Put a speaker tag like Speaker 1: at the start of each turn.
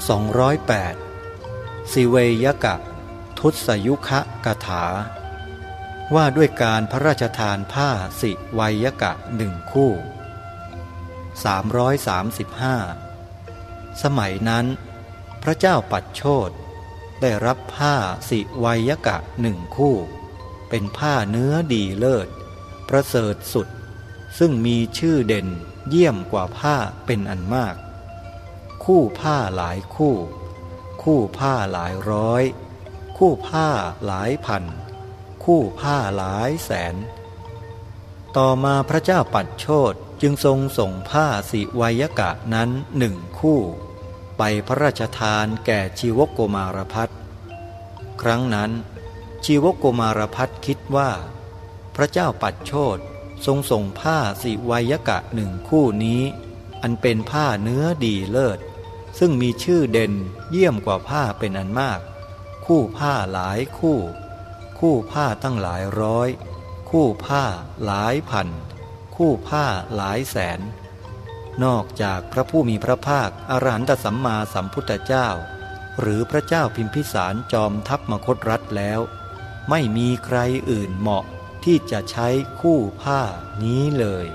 Speaker 1: 208 สิเวยกะ ทุสยุคะกถา ว่าด้วยการพระราชทานผ้าสิวัยกะหนึ่งคู่ 335 สมัยนั้น พระเจ้าปัดโชดได้รับผ้าสิวัยกะหนึ่งคู่ เป็นผ้าเนื้อดีเลิศ ประเสริฐสุด ซึ่งมีชื่อเด่นเยี่ยมกว่าผ้าเป็นอันมาก คู่ผ้าหลายคู่ คู่ผ้าหลายร้อย คู่ผ้าหลายพัน คู่ผ้าหลายแสน ต่อมาพระเจ้าปัดโชดจึงทรงส่งผ้าสิวัยกะนั้นหนึ่งคู่ ไปพระราชทานแก่ชีวกโกมารพัฒครั้งนั้น ชีวกโกมารพัฒคิดว่า พระเจ้าปัดโชดทรงส่งผ้าสิวัยกะหนึ่งคู่นี้ อันเป็นผ้าเนื้อดีเลิศ ซึ่งมีชื่อเด่นเยี่ยมกว่าผ้าเป็นอันมาก คู่ผ้าหลายคู่ คู่ผ้าตั้งหลายร้อย คู่ผ้าหลายพัน คู่ผ้าหลายแสน นอกจากพระผู้มีพระภาคอรหันตสัมมาสัมพุทธเจ้า หรือพระเจ้าพิมพิสารจอมทัพมคตรัฐแล้ว ไม่มีใครอื่นเหมาะที่จะใช้คู่ผ้านี้เลย